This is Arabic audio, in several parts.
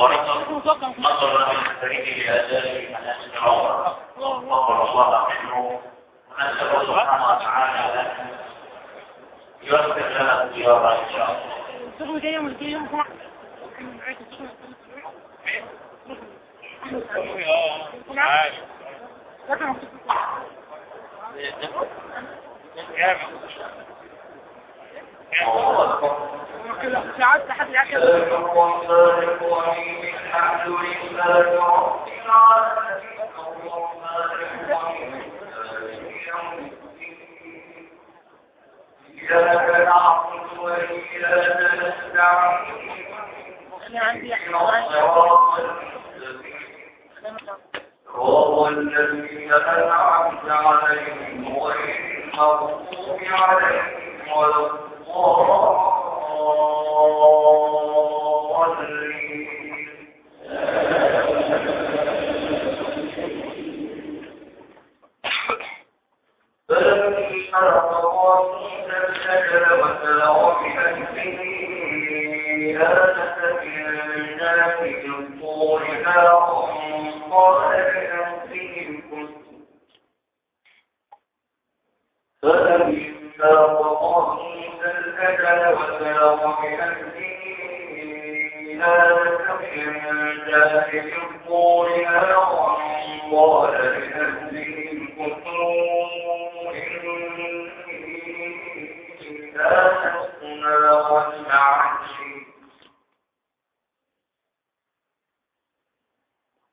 ورسل نظر من الفريق لأداء مناسك العمر وقال الله عنه ونسأل سبحانه وتعالى أن ييسر لنا الزيارة إن شاء الله. الشغل جاي مش جاي يوم واحد ساعات لحد الآخر إياك نعبد وإياك نستعين أنا عندي صراط الذين أنعمت عليهم غير المغضوب عليهم ولا Oh. oh, oh, oh. الشجر وسلغ بأنفه آنس من جانب قال لنفسهم كنت إني آنست نارا لعلي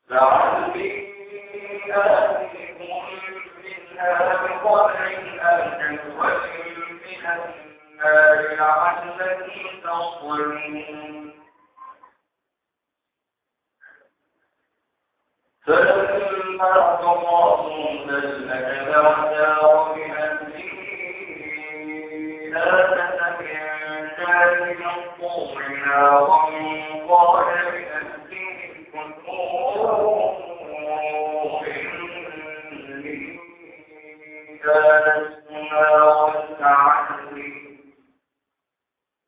لعلي آتيكم منها بقدر أجل من النار لعلكم تصلون فلما قضى موسى الأجل وسار بأهله آنس من جانب الطور نارا قال لأهلهم كثوا إني آنست نارا لعلي لعلي آتيكم منها بخبر أو جذوة من النار لعلكم تصطلون فلما أوتي من شاطئ الوادي البيت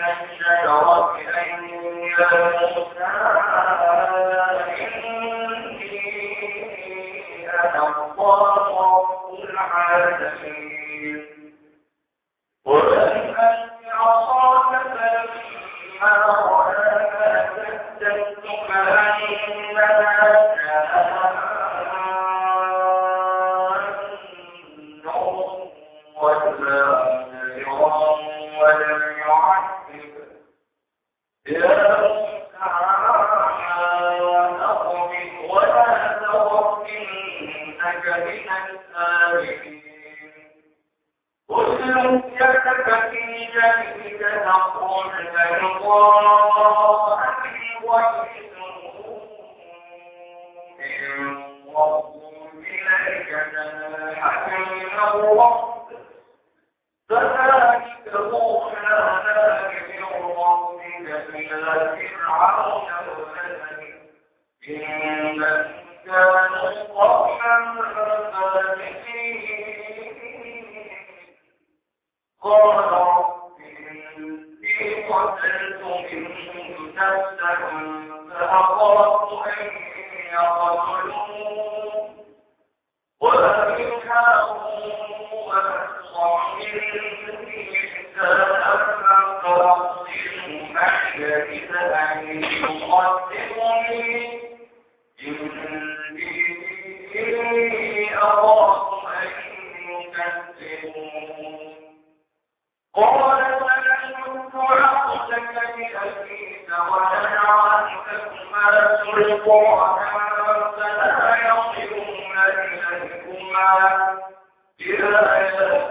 الشجرة أن يا موسى إني أنا الله رب العالمين وأن عصاك فلما رآها تهتز كأنها جان ولا نذرا يعذب يا موسى أقبل ولا تخف إنك إنهم كانوا قوما فاسقين قال إني قتلت منهم نفسا فأخاف أن إليكما إذا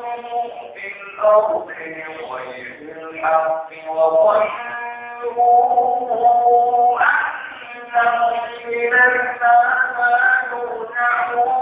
الأرض بغير الحق وظنوا أنهم إلينا ما يرجعون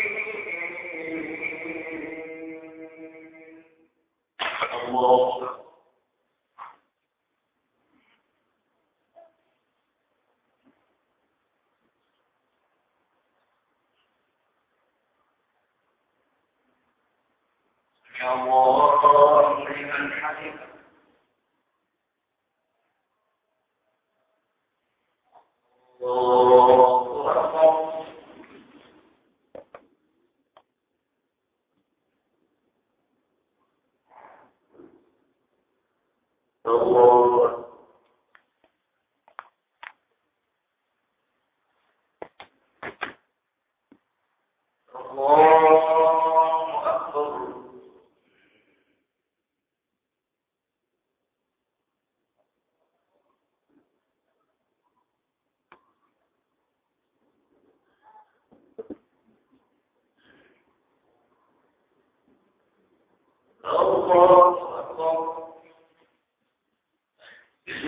Oh.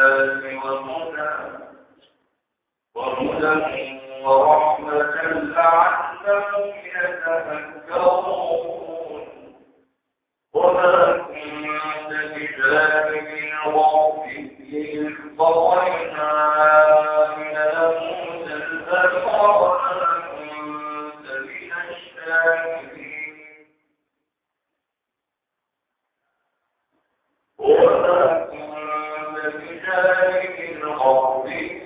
للناس وهدى وهدى ورحمة لعلهم يتفكرون وما كنت بجانب الغرب إذ قضينا إلى موسى الأمر كنت من الشاكرين وما شيء ربك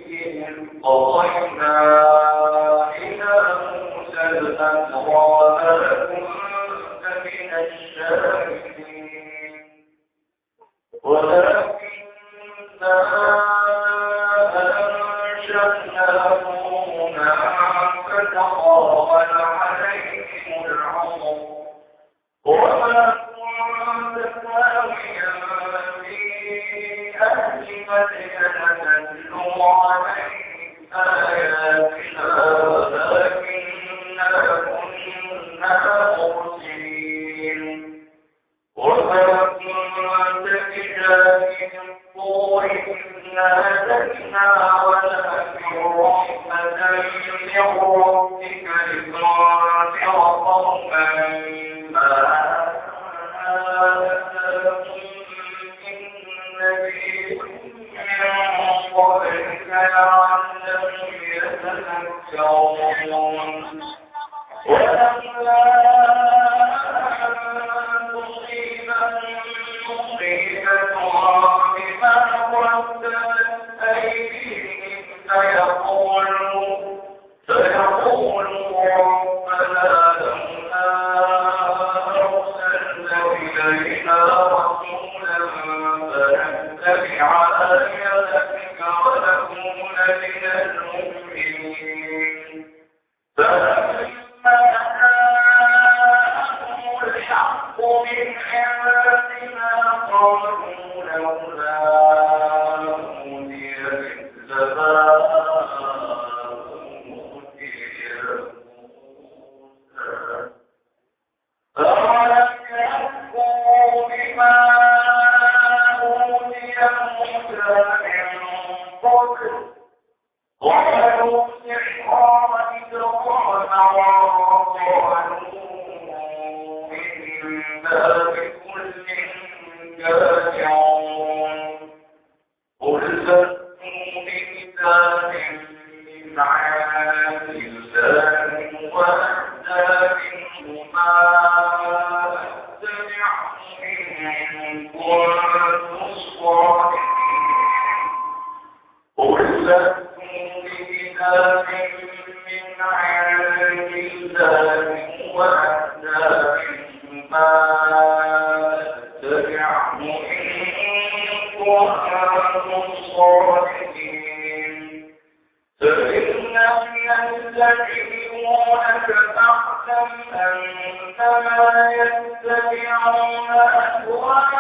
رحمتك لنتلو عليهم آياتنا يتبعون فاعلم أنما يتبعون أهواءهم.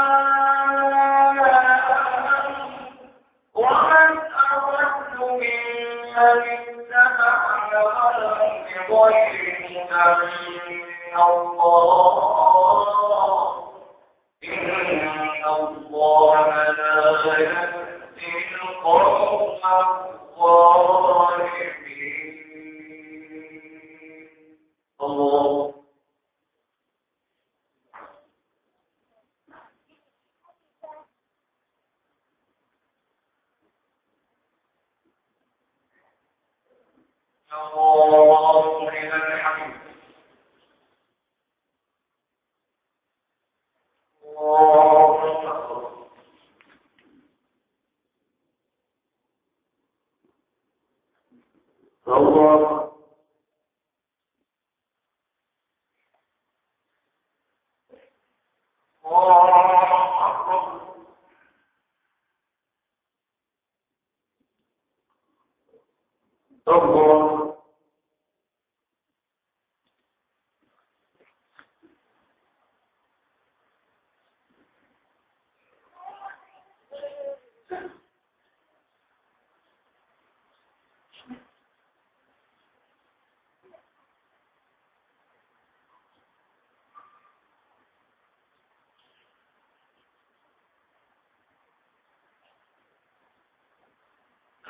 ومن أضل ممن اتبع هواه بغير من الله؟ إن الله لا يهدي القوم الظالمين. الله الله